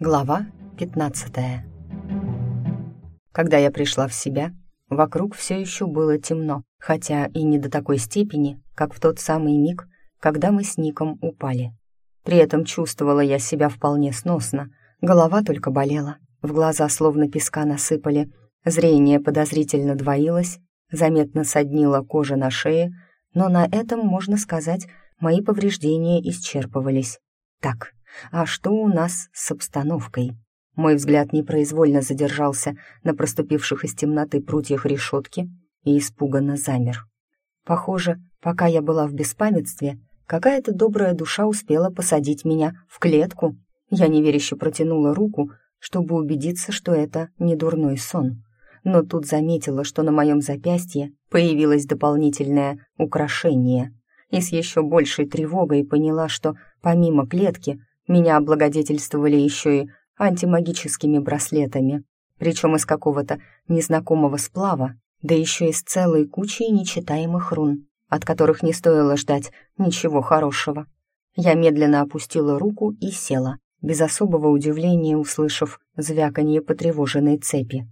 Глава 15 Когда я пришла в себя, вокруг все еще было темно, хотя и не до такой степени, как в тот самый миг, когда мы с Ником упали. При этом чувствовала я себя вполне сносно, голова только болела, в глаза словно песка насыпали, зрение подозрительно двоилось, заметно соднила кожа на шее, но на этом, можно сказать, мои повреждения исчерпывались. Так, а что у нас с обстановкой? Мой взгляд непроизвольно задержался на проступивших из темноты прутьях решетки и испуганно замер. Похоже, пока я была в беспамятстве, какая-то добрая душа успела посадить меня в клетку. Я неверяще протянула руку, чтобы убедиться, что это не дурной сон. Но тут заметила, что на моем запястье появилось дополнительное украшение, и с еще большей тревогой поняла, что помимо клетки меня облагодетельствовали еще и антимагическими браслетами, причем из какого-то незнакомого сплава, да еще и с целой кучей нечитаемых рун, от которых не стоило ждать ничего хорошего. Я медленно опустила руку и села, без особого удивления услышав звяканье потревоженной цепи.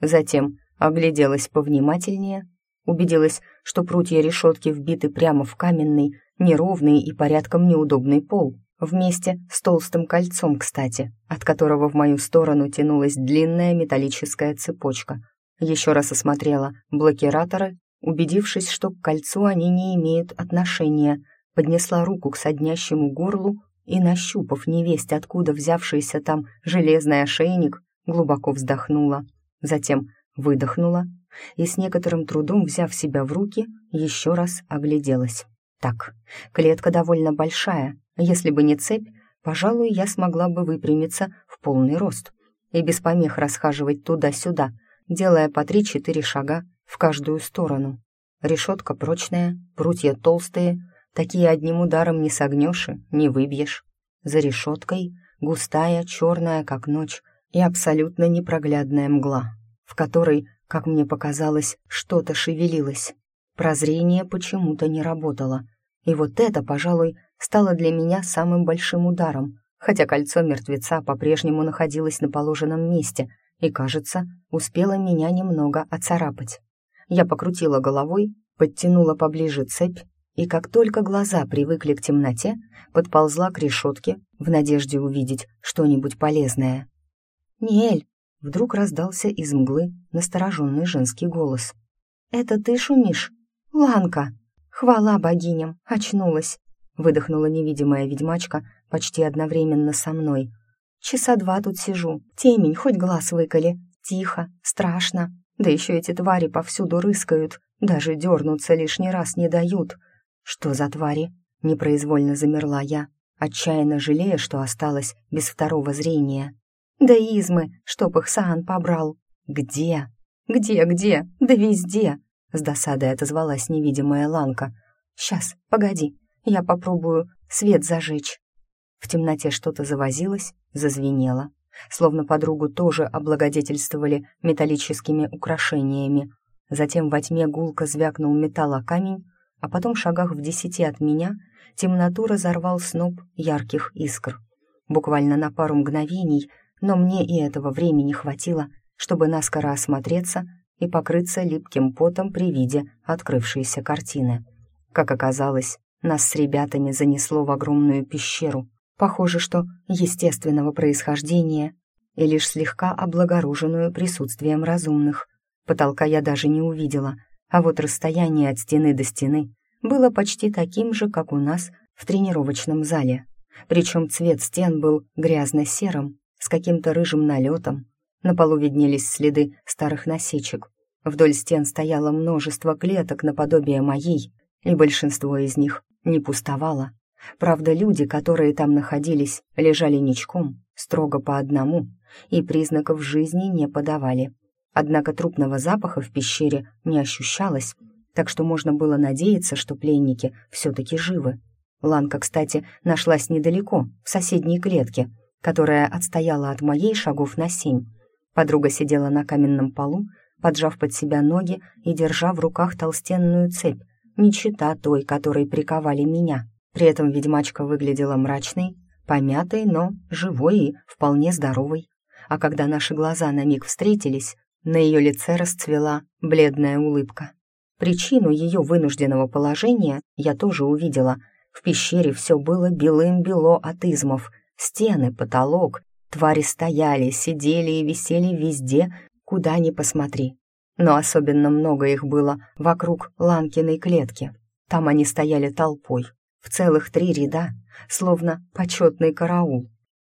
Затем огляделась повнимательнее, убедилась, что прутья решетки вбиты прямо в каменный, неровный и порядком неудобный пол, Вместе с толстым кольцом, кстати, от которого в мою сторону тянулась длинная металлическая цепочка. Еще раз осмотрела блокираторы, убедившись, что к кольцу они не имеют отношения, поднесла руку к соднящему горлу и, нащупав невесть, откуда взявшийся там железный ошейник, глубоко вздохнула. Затем выдохнула и, с некоторым трудом взяв себя в руки, еще раз огляделась. Так, клетка довольно большая, если бы не цепь, пожалуй, я смогла бы выпрямиться в полный рост и без помех расхаживать туда-сюда, делая по три-четыре шага в каждую сторону. Решетка прочная, прутья толстые, такие одним ударом не согнешь и не выбьешь. За решеткой густая, черная, как ночь, и абсолютно непроглядная мгла, в которой, как мне показалось, что-то шевелилось. Прозрение почему-то не работало, и вот это, пожалуй, стало для меня самым большим ударом, хотя кольцо мертвеца по-прежнему находилось на положенном месте и, кажется, успело меня немного оцарапать. Я покрутила головой, подтянула поближе цепь, и как только глаза привыкли к темноте, подползла к решетке в надежде увидеть что-нибудь полезное. «Ниэль!» — вдруг раздался из мглы настороженный женский голос. «Это ты шумишь? Ланка! Хвала богиням! Очнулась! выдохнула невидимая ведьмачка почти одновременно со мной. «Часа два тут сижу, темень, хоть глаз выколи, тихо, страшно, да еще эти твари повсюду рыскают, даже дернуться лишний раз не дают. Что за твари?» — непроизвольно замерла я, отчаянно жалея, что осталась без второго зрения. «Да измы, чтоб их Саан побрал!» «Где? Где, где? Да везде!» — с досадой отозвалась невидимая Ланка. «Сейчас, погоди, я попробую свет зажечь». В темноте что-то завозилось, зазвенело, словно подругу тоже облагодетельствовали металлическими украшениями. Затем во тьме гулко звякнул металл камень, а потом в шагах в десяти от меня темноту разорвал сноп ярких искр. Буквально на пару мгновений, но мне и этого времени хватило, чтобы наскоро осмотреться и покрыться липким потом при виде открывшейся картины. Как оказалось, нас с ребятами занесло в огромную пещеру, похоже, что естественного происхождения и лишь слегка облагороженную присутствием разумных. Потолка я даже не увидела, а вот расстояние от стены до стены было почти таким же, как у нас в тренировочном зале. Причем цвет стен был грязно-серым, с каким-то рыжим налетом. На полу виднелись следы старых насечек. Вдоль стен стояло множество клеток наподобие моей, и большинство из них не пустовало. Правда, люди, которые там находились, лежали ничком, строго по одному, и признаков жизни не подавали. Однако трупного запаха в пещере не ощущалось, так что можно было надеяться, что пленники все-таки живы. Ланка, кстати, нашлась недалеко, в соседней клетке, которая отстояла от моей шагов на семь. Подруга сидела на каменном полу, поджав под себя ноги и держа в руках толстенную цепь, не чита той, которой приковали меня. При этом ведьмачка выглядела мрачной, помятой, но живой и вполне здоровой. А когда наши глаза на миг встретились, на ее лице расцвела бледная улыбка. Причину ее вынужденного положения я тоже увидела. В пещере все было белым-бело от измов. Стены, потолок. Твари стояли, сидели и висели везде, куда ни посмотри. Но особенно много их было вокруг Ланкиной клетки. Там они стояли толпой, в целых три ряда, словно почетный караул.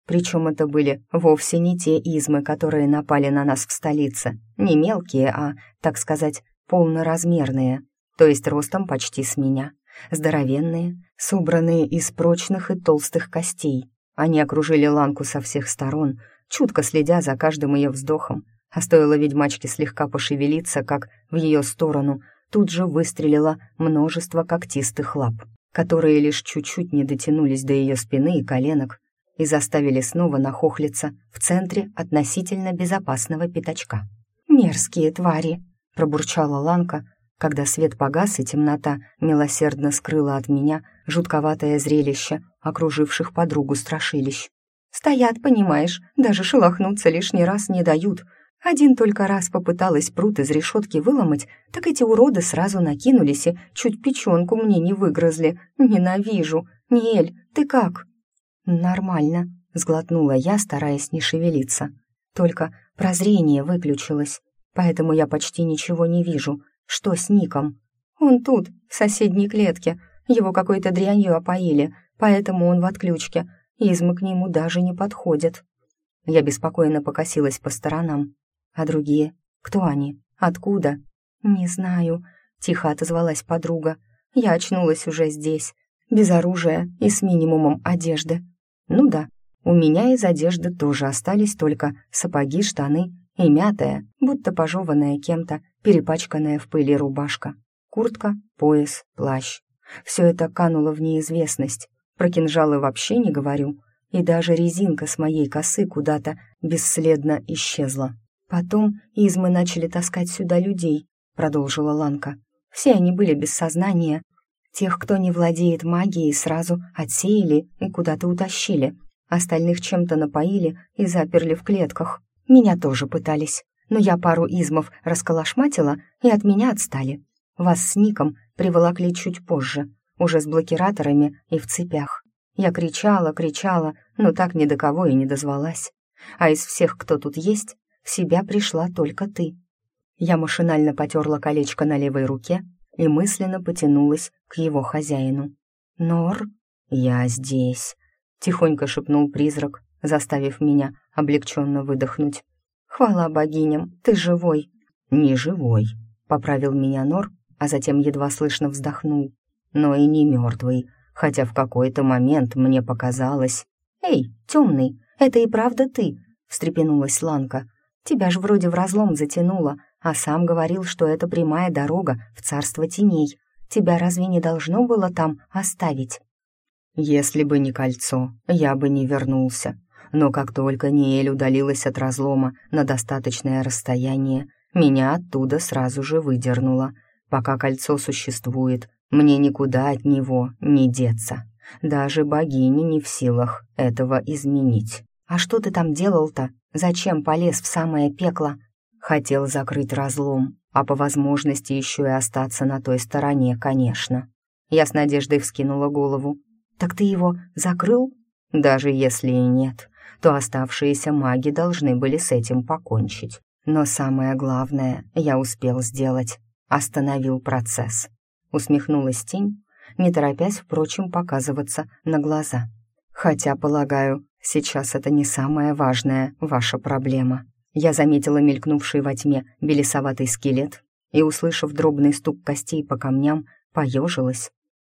Причем это были вовсе не те измы, которые напали на нас в столице, не мелкие, а, так сказать, полноразмерные, то есть ростом почти с меня, здоровенные, собранные из прочных и толстых костей. Они окружили Ланку со всех сторон, чутко следя за каждым ее вздохом, а стоило ведьмачке слегка пошевелиться, как в ее сторону тут же выстрелило множество когтистых лап, которые лишь чуть-чуть не дотянулись до ее спины и коленок и заставили снова нахохлиться в центре относительно безопасного пятачка. «Мерзкие твари!» — пробурчала Ланка, когда свет погас и темнота милосердно скрыла от меня жутковатое зрелище окруживших подругу страшилищ. «Стоят, понимаешь, даже шелохнуться лишний раз не дают. Один только раз попыталась пруд из решетки выломать, так эти уроды сразу накинулись и чуть печенку мне не выгрызли. Ненавижу. Ниэль, ты как?» «Нормально», — сглотнула я, стараясь не шевелиться. «Только прозрение выключилось поэтому я почти ничего не вижу. Что с Ником? Он тут, в соседней клетке. Его какой-то дрянью опоили, поэтому он в отключке. Измы к нему даже не подходят. Я беспокойно покосилась по сторонам. А другие? Кто они? Откуда? Не знаю, тихо отозвалась подруга. Я очнулась уже здесь, без оружия и с минимумом одежды. Ну да, у меня из одежды тоже остались только сапоги, штаны и мятая, будто пожеванная кем-то, перепачканная в пыли рубашка. Куртка, пояс, плащ. Все это кануло в неизвестность. Про кинжалы вообще не говорю. И даже резинка с моей косы куда-то бесследно исчезла. Потом измы начали таскать сюда людей, продолжила Ланка. Все они были без сознания. Тех, кто не владеет магией, сразу отсеяли и куда-то утащили. Остальных чем-то напоили и заперли в клетках. Меня тоже пытались, но я пару измов расколошматила, и от меня отстали. Вас с Ником приволокли чуть позже, уже с блокираторами и в цепях. Я кричала, кричала, но так ни до кого и не дозвалась. А из всех, кто тут есть, в себя пришла только ты. Я машинально потерла колечко на левой руке и мысленно потянулась к его хозяину. «Нор, я здесь», — тихонько шепнул призрак, заставив меня облегченно выдохнуть. «Хвала богиням, ты живой!» «Не живой», — поправил меня Нор, а затем едва слышно вздохнул. «Но и не мертвый, хотя в какой-то момент мне показалось...» «Эй, темный, это и правда ты?» — встрепенулась Ланка. «Тебя ж вроде в разлом затянуло, а сам говорил, что это прямая дорога в царство теней. Тебя разве не должно было там оставить?» «Если бы не кольцо, я бы не вернулся», но как только Ниэль удалилась от разлома на достаточное расстояние, меня оттуда сразу же выдернуло. Пока кольцо существует, мне никуда от него не деться. Даже богини не в силах этого изменить. «А что ты там делал-то? Зачем полез в самое пекло?» Хотел закрыть разлом, а по возможности еще и остаться на той стороне, конечно. Я с надеждой вскинула голову. «Так ты его закрыл?» «Даже если и нет, то оставшиеся маги должны были с этим покончить. Но самое главное я успел сделать. Остановил процесс. Усмехнулась тень, не торопясь, впрочем, показываться на глаза. Хотя, полагаю, сейчас это не самая важная ваша проблема. Я заметила мелькнувший во тьме белесоватый скелет и, услышав дробный стук костей по камням, поежилась.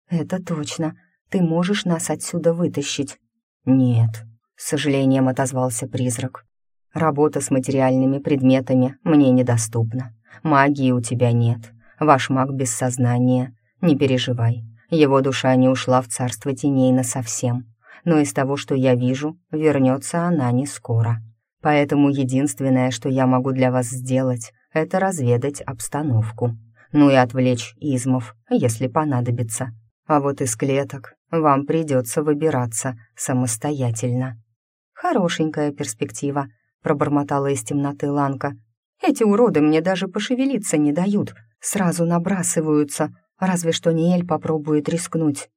«Это точно. Ты можешь нас отсюда вытащить?» «Нет», с сожалением отозвался призрак. «Работа с материальными предметами мне недоступна. Магии у тебя нет. Ваш маг без сознания. Не переживай. Его душа не ушла в царство теней насовсем. Но из того, что я вижу, вернется она не скоро. Поэтому единственное, что я могу для вас сделать, это разведать обстановку. Ну и отвлечь измов, если понадобится. а вот из клеток вам придется выбираться самостоятельно». «Хорошенькая перспектива», — пробормотала из темноты Ланка. «Эти уроды мне даже пошевелиться не дают, сразу набрасываются, разве что Ниэль попробует рискнуть».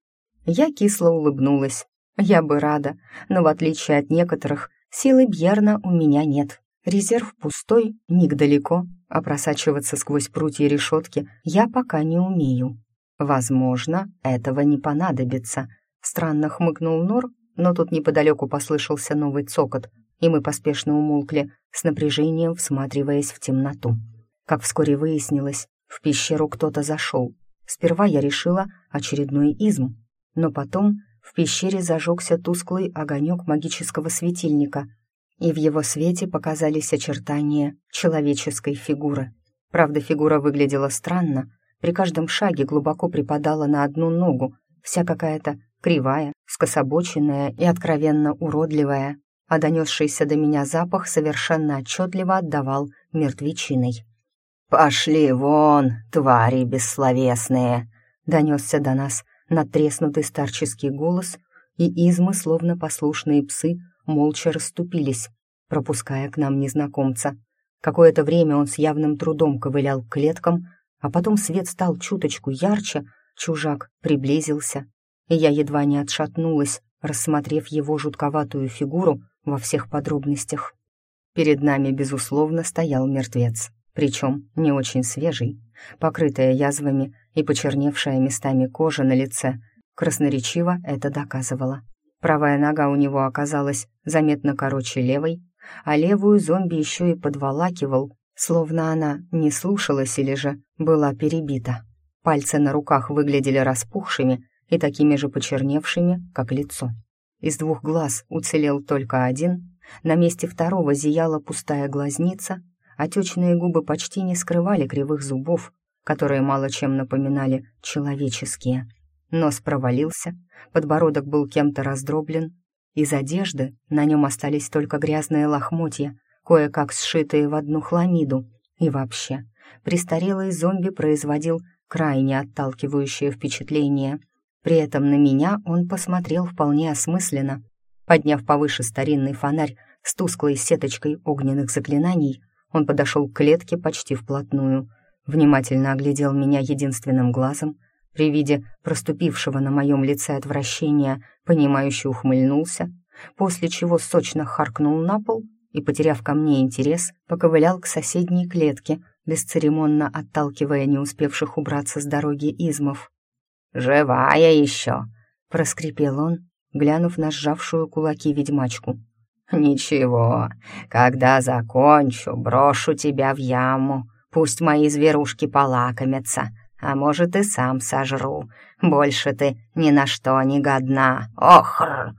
Я кисло улыбнулась. Я бы рада, но в отличие от некоторых, силы Бьерна у меня нет. Резерв пустой, ник далеко, а просачиваться сквозь прутья решетки я пока не умею. Возможно, этого не понадобится. Странно хмыкнул Нор, но тут неподалеку послышался новый цокот, и мы поспешно умолкли, с напряжением всматриваясь в темноту. Как вскоре выяснилось, в пещеру кто-то зашел. Сперва я решила очередной изм, но потом в пещере зажегся тусклый огонек магического светильника, и в его свете показались очертания человеческой фигуры. Правда, фигура выглядела странно, при каждом шаге глубоко припадала на одну ногу, вся какая-то кривая, скособоченная и откровенно уродливая, а донесшийся до меня запах совершенно отчетливо отдавал мертвечиной. «Пошли вон, твари бессловесные!» — донесся до нас надтреснутый старческий голос, и измы, словно послушные псы, молча расступились, пропуская к нам незнакомца. Какое-то время он с явным трудом ковылял к клеткам, а потом свет стал чуточку ярче, чужак приблизился, и я едва не отшатнулась, рассмотрев его жутковатую фигуру во всех подробностях. Перед нами, безусловно, стоял мертвец, причем не очень свежий, покрытая язвами и почерневшая местами кожа на лице красноречиво это доказывала. Правая нога у него оказалась заметно короче левой, а левую зомби еще и подволакивал, словно она не слушалась или же была перебита. Пальцы на руках выглядели распухшими и такими же почерневшими, как лицо. Из двух глаз уцелел только один, на месте второго зияла пустая глазница, отечные губы почти не скрывали кривых зубов, которые мало чем напоминали человеческие. Нос провалился, подбородок был кем-то раздроблен, из одежды на нем остались только грязные лохмотья, кое-как сшитые в одну хламиду. И вообще, престарелый зомби производил крайне отталкивающее впечатление. При этом на меня он посмотрел вполне осмысленно. Подняв повыше старинный фонарь с тусклой сеточкой огненных заклинаний, он подошел к клетке почти вплотную — внимательно оглядел меня единственным глазом, при виде проступившего на моем лице отвращения, понимающе ухмыльнулся, после чего сочно харкнул на пол и, потеряв ко мне интерес, поковылял к соседней клетке, бесцеремонно отталкивая не успевших убраться с дороги измов. «Живая еще!» — проскрипел он, глянув на сжавшую кулаки ведьмачку. «Ничего, когда закончу, брошу тебя в яму, Пусть мои зверушки полакомятся, а может и сам сожру. Больше ты ни на что не годна. Охр!»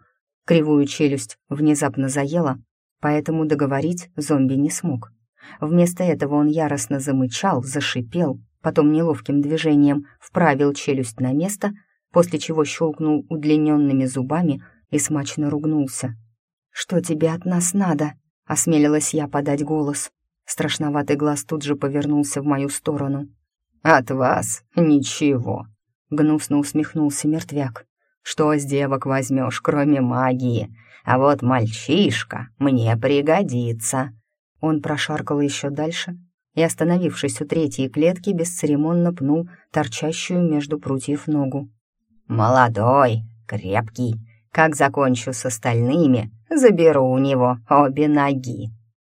Кривую челюсть внезапно заела, поэтому договорить зомби не смог. Вместо этого он яростно замычал, зашипел, потом неловким движением вправил челюсть на место, после чего щелкнул удлиненными зубами и смачно ругнулся. «Что тебе от нас надо?» — осмелилась я подать голос. Страшноватый глаз тут же повернулся в мою сторону. «От вас ничего», — гнусно усмехнулся мертвяк. «Что с девок возьмешь, кроме магии? А вот мальчишка мне пригодится». Он прошаркал еще дальше и, остановившись у третьей клетки, бесцеремонно пнул торчащую между прутьев ногу. «Молодой, крепкий. Как закончу с остальными, заберу у него обе ноги».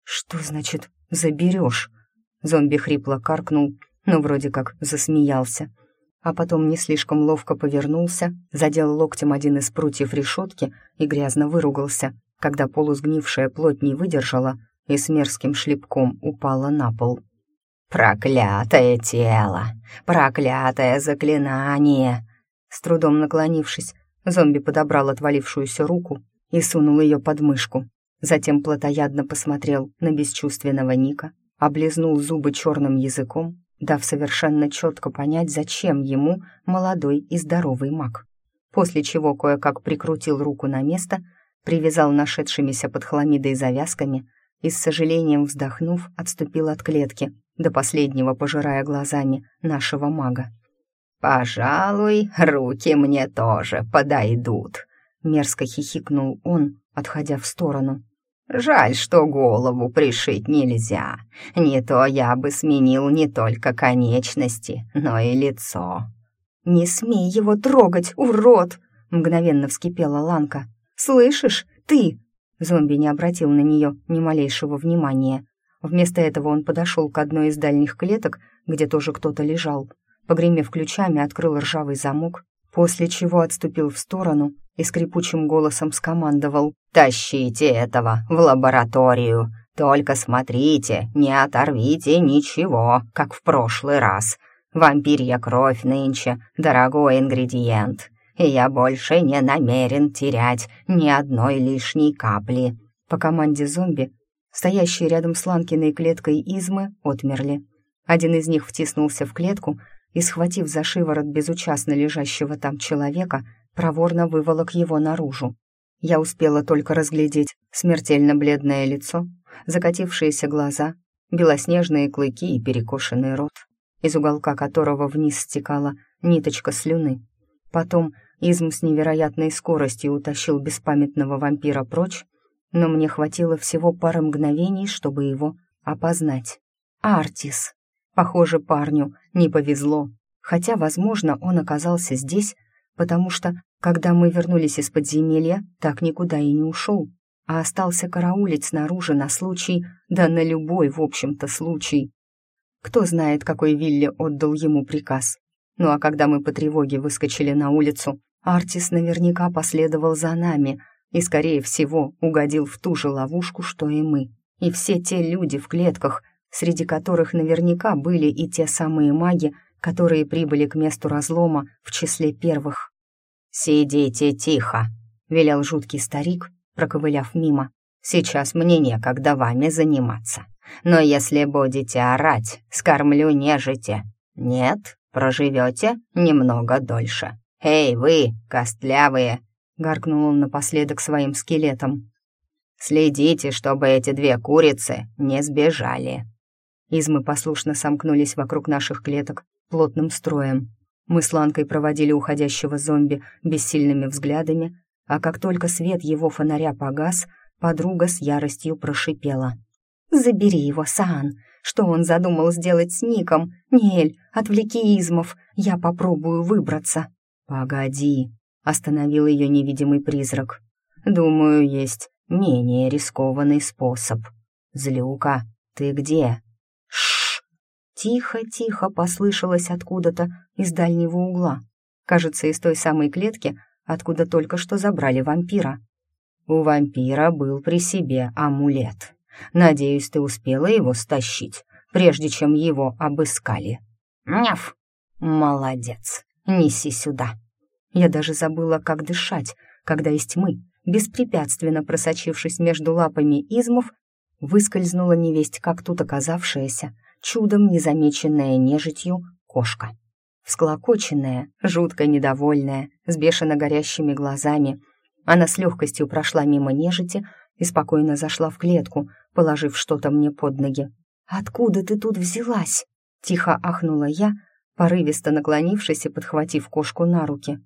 «Что значит заберешь!» Зомби хрипло каркнул, но вроде как засмеялся. А потом не слишком ловко повернулся, задел локтем один из прутьев решетки и грязно выругался, когда полусгнившая плоть не выдержала и с мерзким шлепком упала на пол. «Проклятое тело! Проклятое заклинание!» С трудом наклонившись, зомби подобрал отвалившуюся руку и сунул ее под мышку. Затем плотоядно посмотрел на бесчувственного Ника, облизнул зубы черным языком, дав совершенно четко понять, зачем ему молодой и здоровый маг. После чего кое-как прикрутил руку на место, привязал нашедшимися под хламидой завязками и, с сожалением вздохнув, отступил от клетки, до последнего пожирая глазами нашего мага. «Пожалуй, руки мне тоже подойдут», — мерзко хихикнул он, отходя в сторону. «Жаль, что голову пришить нельзя. Не то я бы сменил не только конечности, но и лицо». «Не смей его трогать, урод!» — мгновенно вскипела Ланка. «Слышишь, ты!» Зомби не обратил на нее ни малейшего внимания. Вместо этого он подошел к одной из дальних клеток, где тоже кто-то лежал, погремев ключами, открыл ржавый замок, после чего отступил в сторону и скрипучим голосом скомандовал «Тащите этого в лабораторию! Только смотрите, не оторвите ничего, как в прошлый раз. Вампирья кровь нынче — дорогой ингредиент, и я больше не намерен терять ни одной лишней капли». По команде зомби, стоящие рядом с Ланкиной клеткой измы, отмерли. Один из них втиснулся в клетку и, схватив за шиворот безучастно лежащего там человека, проворно выволок его наружу. Я успела только разглядеть смертельно бледное лицо, закатившиеся глаза, белоснежные клыки и перекошенный рот, из уголка которого вниз стекала ниточка слюны. Потом Изм с невероятной скоростью утащил беспамятного вампира прочь, но мне хватило всего пары мгновений, чтобы его опознать. Артис. Похоже, парню не повезло, хотя, возможно, он оказался здесь, потому что, когда мы вернулись из подземелья, так никуда и не ушел, а остался караулить снаружи на случай, да на любой, в общем-то, случай. Кто знает, какой Вилли отдал ему приказ. Ну а когда мы по тревоге выскочили на улицу, Артис наверняка последовал за нами и, скорее всего, угодил в ту же ловушку, что и мы. И все те люди в клетках — среди которых наверняка были и те самые маги, которые прибыли к месту разлома в числе первых. «Сидите тихо», — велел жуткий старик, проковыляв мимо. «Сейчас мне некогда вами заниматься. Но если будете орать, скормлю нежити. Нет, проживете немного дольше. Эй, вы, костлявые!» — гаркнул он напоследок своим скелетом. «Следите, чтобы эти две курицы не сбежали». Измы послушно сомкнулись вокруг наших клеток плотным строем. Мы с Ланкой проводили уходящего зомби бессильными взглядами, а как только свет его фонаря погас, подруга с яростью прошипела. «Забери его, Саан! Что он задумал сделать с Ником? Нель, отвлеки измов, я попробую выбраться!» «Погоди!» — остановил ее невидимый призрак. «Думаю, есть менее рискованный способ. Злюка, ты где?» Тихо-тихо послышалось откуда-то из дальнего угла. Кажется, из той самой клетки, откуда только что забрали вампира. У вампира был при себе амулет. Надеюсь, ты успела его стащить, прежде чем его обыскали. Няф! Молодец, неси сюда. Я даже забыла, как дышать, когда из тьмы, беспрепятственно просочившись между лапами измов, выскользнула невесть, как тут оказавшаяся, чудом незамеченная нежитью кошка. Всклокоченная, жутко недовольная, с бешено горящими глазами, она с легкостью прошла мимо нежити и спокойно зашла в клетку, положив что-то мне под ноги. «Откуда ты тут взялась?» — тихо ахнула я, порывисто наклонившись и подхватив кошку на руки.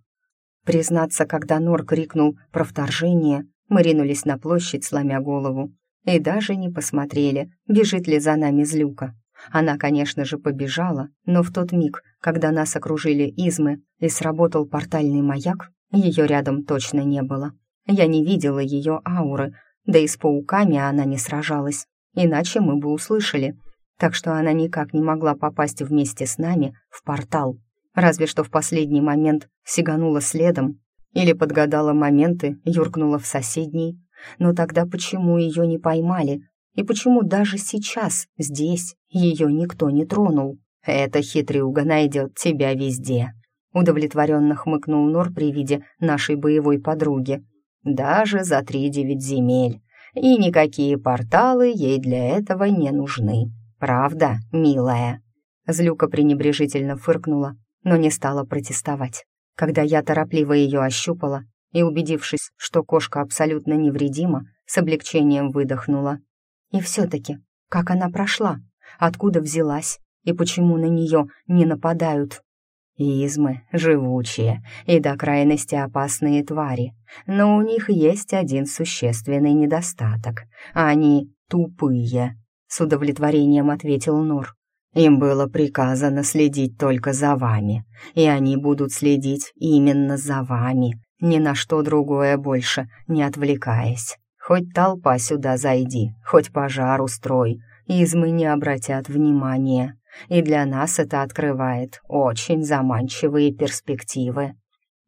Признаться, когда Нор крикнул про вторжение, мы ринулись на площадь, сломя голову, и даже не посмотрели, бежит ли за нами злюка. Она, конечно же, побежала, но в тот миг, когда нас окружили измы и сработал портальный маяк, ее рядом точно не было. Я не видела ее ауры, да и с пауками она не сражалась, иначе мы бы услышали. Так что она никак не могла попасть вместе с нами в портал. Разве что в последний момент сиганула следом или подгадала моменты, юркнула в соседний. Но тогда почему ее не поймали, и почему даже сейчас, здесь, ее никто не тронул? Эта хитрюга найдет тебя везде. Удовлетворенно хмыкнул Нор при виде нашей боевой подруги. Даже за три девять земель. И никакие порталы ей для этого не нужны. Правда, милая?» Злюка пренебрежительно фыркнула, но не стала протестовать. Когда я торопливо ее ощупала и, убедившись, что кошка абсолютно невредима, с облегчением выдохнула. И все-таки, как она прошла, откуда взялась и почему на нее не нападают? Измы живучие и до крайности опасные твари, но у них есть один существенный недостаток. Они тупые, с удовлетворением ответил Нур. Им было приказано следить только за вами, и они будут следить именно за вами, ни на что другое больше не отвлекаясь. Хоть толпа сюда зайди, хоть пожар устрой, измы не обратят внимания и для нас это открывает очень заманчивые перспективы.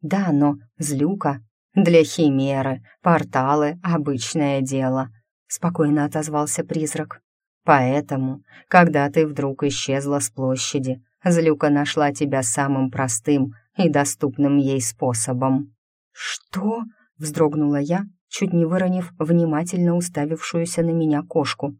Да, но злюка для химеры, порталы — обычное дело, — спокойно отозвался призрак. Поэтому, когда ты вдруг исчезла с площади, злюка нашла тебя самым простым и доступным ей способом. «Что?» — вздрогнула я, чуть не выронив внимательно уставившуюся на меня кошку.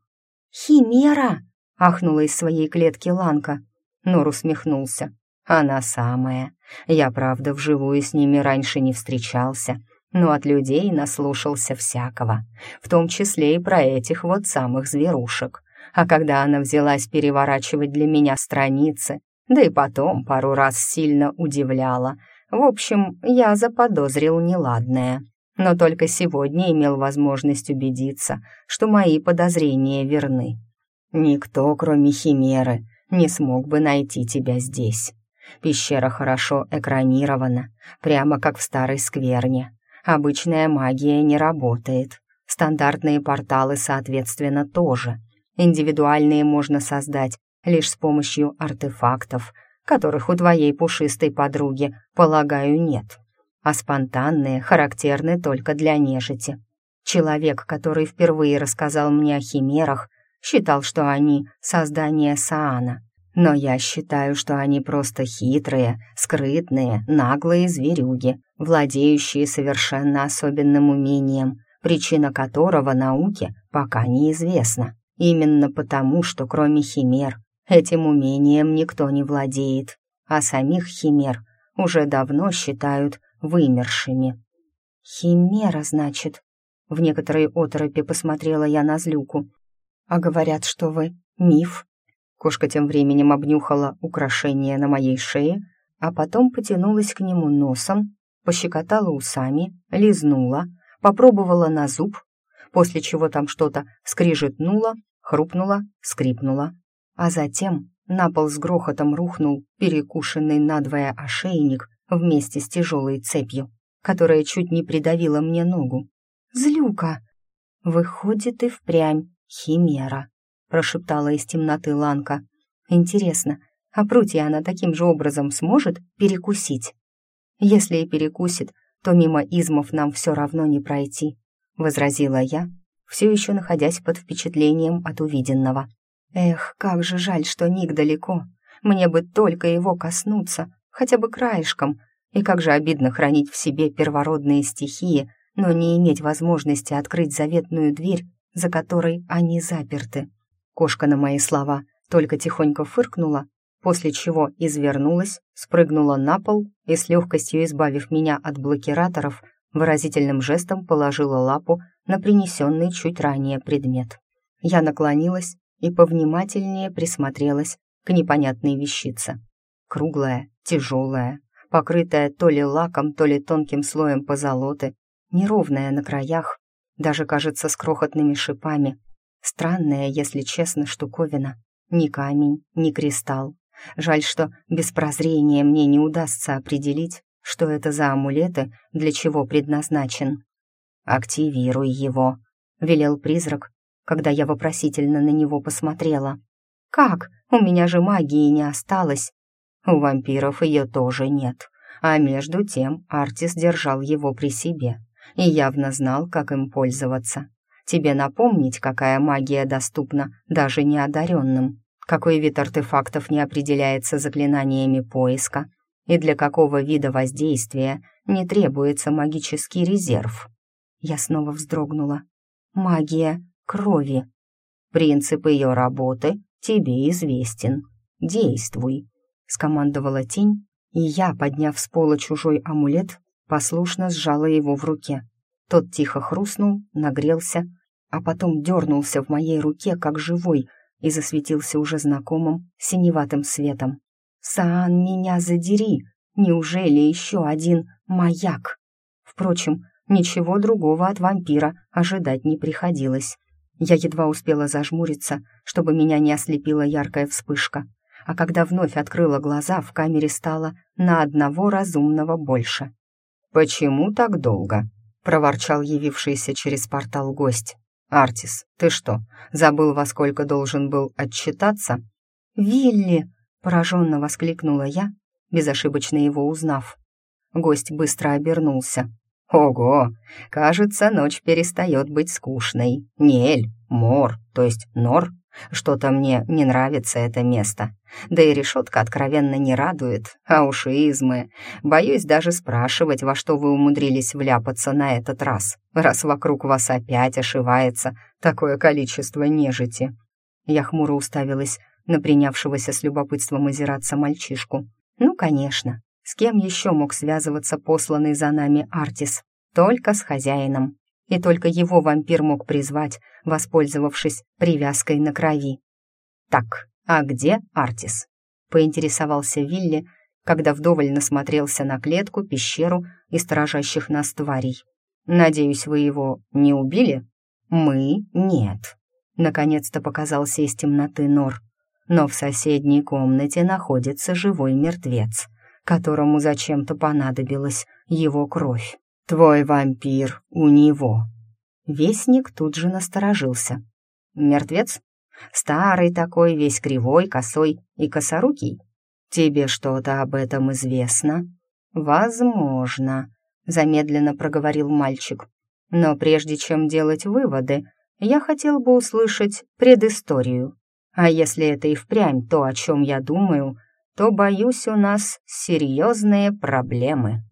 «Химера!» Ахнула из своей клетки Ланка. Нор усмехнулся. «Она самая. Я, правда, вживую с ними раньше не встречался, но от людей наслушался всякого, в том числе и про этих вот самых зверушек. А когда она взялась переворачивать для меня страницы, да и потом пару раз сильно удивляла, в общем, я заподозрил неладное. Но только сегодня имел возможность убедиться, что мои подозрения верны. Никто, кроме Химеры, не смог бы найти тебя здесь. Пещера хорошо экранирована, прямо как в старой скверне. Обычная магия не работает. Стандартные порталы, соответственно, тоже. Индивидуальные можно создать лишь с помощью артефактов, которых у твоей пушистой подруги, полагаю, нет. А спонтанные характерны только для нежити. Человек, который впервые рассказал мне о химерах, считал, что они — создание Саана. Но я считаю, что они просто хитрые, скрытные, наглые зверюги, владеющие совершенно особенным умением, причина которого науке пока неизвестна. Именно потому, что кроме химер этим умением никто не владеет, а самих химер уже давно считают вымершими. «Химера, значит?» В некоторой оторопи посмотрела я на злюку, а говорят, что вы миф». Кошка тем временем обнюхала украшение на моей шее, а потом потянулась к нему носом, пощекотала усами, лизнула, попробовала на зуб, после чего там что-то скрижетнуло, хрупнуло, скрипнуло, а затем на пол с грохотом рухнул перекушенный надвое ошейник вместе с тяжелой цепью, которая чуть не придавила мне ногу. «Злюка!» «Выходит, и впрямь «Химера», — прошептала из темноты Ланка. «Интересно, а прутья она таким же образом сможет перекусить?» «Если и перекусит, то мимо измов нам все равно не пройти», — возразила я, все еще находясь под впечатлением от увиденного. «Эх, как же жаль, что Ник далеко. Мне бы только его коснуться, хотя бы краешком, и как же обидно хранить в себе первородные стихии, но не иметь возможности открыть заветную дверь за которой они заперты. Кошка на мои слова только тихонько фыркнула, после чего извернулась, спрыгнула на пол и с легкостью избавив меня от блокираторов, выразительным жестом положила лапу на принесенный чуть ранее предмет. Я наклонилась и повнимательнее присмотрелась к непонятной вещице. Круглая, тяжелая, покрытая то ли лаком, то ли тонким слоем позолоты, неровная на краях, даже, кажется, с крохотными шипами. Странная, если честно, штуковина. Ни камень, ни кристалл. Жаль, что без прозрения мне не удастся определить, что это за амулеты, для чего предназначен. «Активируй его», — велел призрак, когда я вопросительно на него посмотрела. «Как? У меня же магии не осталось». У вампиров ее тоже нет. А между тем Артис держал его при себе и явно знал, как им пользоваться. Тебе напомнить, какая магия доступна даже неодаренным, какой вид артефактов не определяется заклинаниями поиска и для какого вида воздействия не требуется магический резерв. Я снова вздрогнула. Магия крови. Принцип ее работы тебе известен. Действуй, скомандовала тень, и я, подняв с пола чужой амулет, послушно сжала его в руке. Тот тихо хрустнул, нагрелся, а потом дернулся в моей руке, как живой, и засветился уже знакомым синеватым светом. Саан, меня задери! Неужели еще один маяк? Впрочем, ничего другого от вампира ожидать не приходилось. Я едва успела зажмуриться, чтобы меня не ослепила яркая вспышка, а когда вновь открыла глаза, в камере стало на одного разумного больше. «Почему так долго?» — проворчал явившийся через портал гость. «Артис, ты что, забыл, во сколько должен был отчитаться?» «Вилли!» — пораженно воскликнула я, безошибочно его узнав. Гость быстро обернулся. «Ого! Кажется, ночь перестает быть скучной. Нель, Мор, то есть Нор. Что-то мне не нравится это место. Да и решетка откровенно не радует. А уж измы. Боюсь даже спрашивать, во что вы умудрились вляпаться на этот раз, раз вокруг вас опять ошивается такое количество нежити». Я хмуро уставилась на принявшегося с любопытством озираться мальчишку. «Ну, конечно, с кем еще мог связываться посланный за нами Артис? Только с хозяином. И только его вампир мог призвать, воспользовавшись привязкой на крови. «Так, а где Артис?» — поинтересовался Вилли, когда вдоволь насмотрелся на клетку, пещеру и сторожащих нас тварей. «Надеюсь, вы его не убили?» «Мы — нет». Наконец-то показался из темноты Нор. Но в соседней комнате находится живой мертвец — которому зачем-то понадобилась его кровь. «Твой вампир у него». Вестник тут же насторожился. «Мертвец? Старый такой, весь кривой, косой и косорукий? Тебе что-то об этом известно?» «Возможно», — замедленно проговорил мальчик. «Но прежде чем делать выводы, я хотел бы услышать предысторию. А если это и впрямь то, о чем я думаю, то, боюсь, у нас серьезные проблемы.